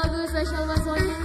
Lagu spesial buat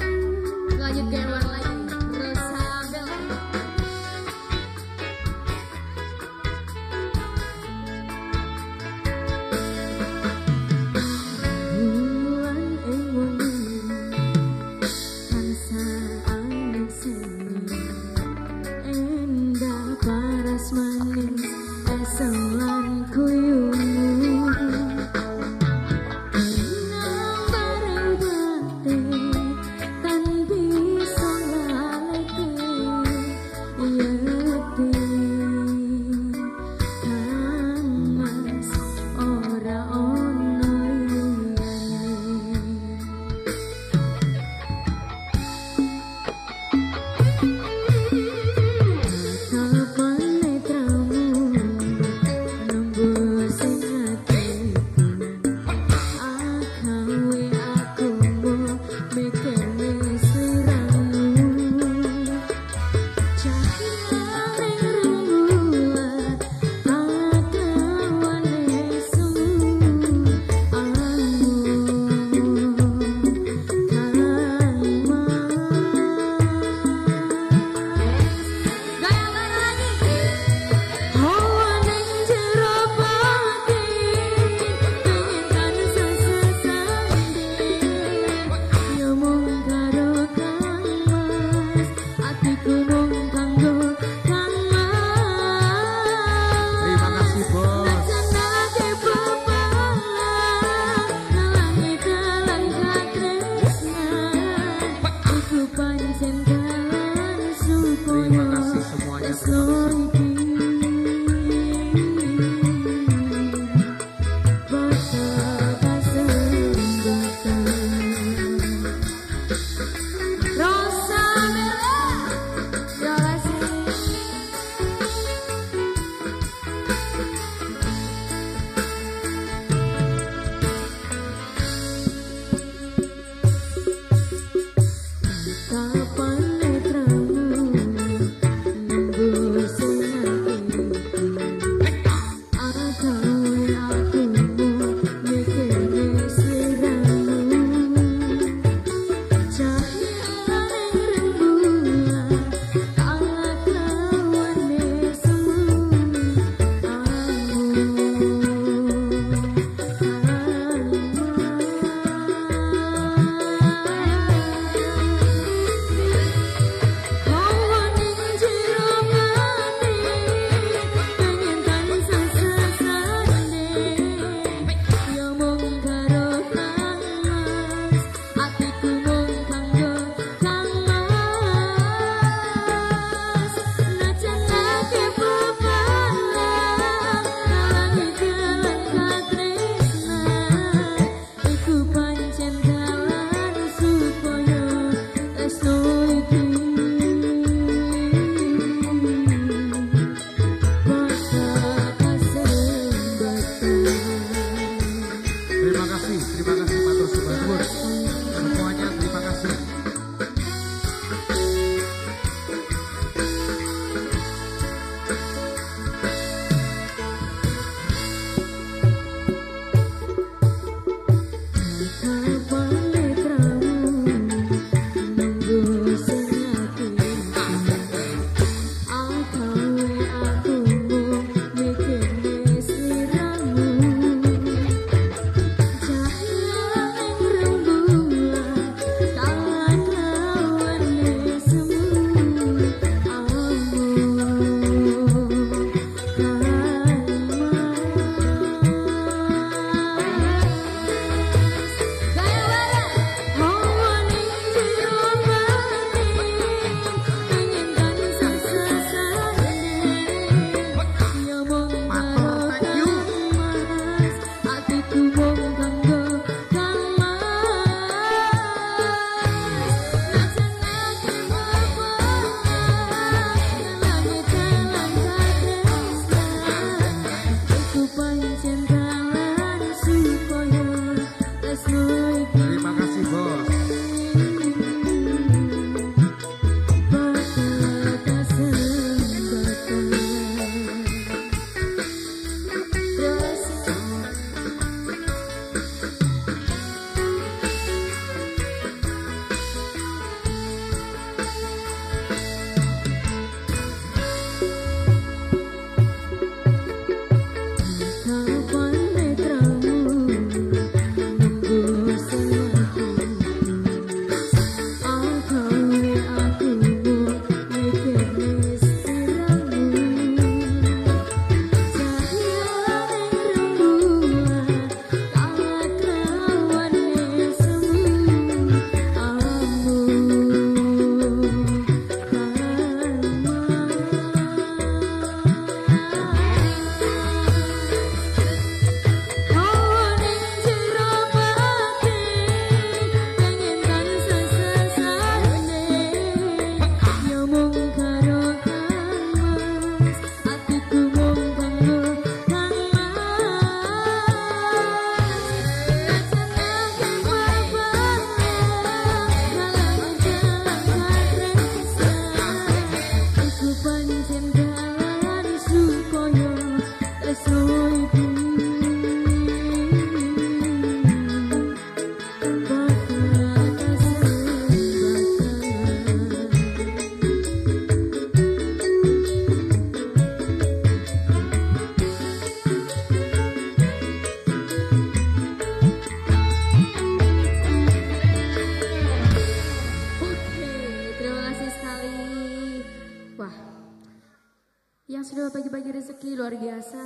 luar biasa